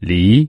梨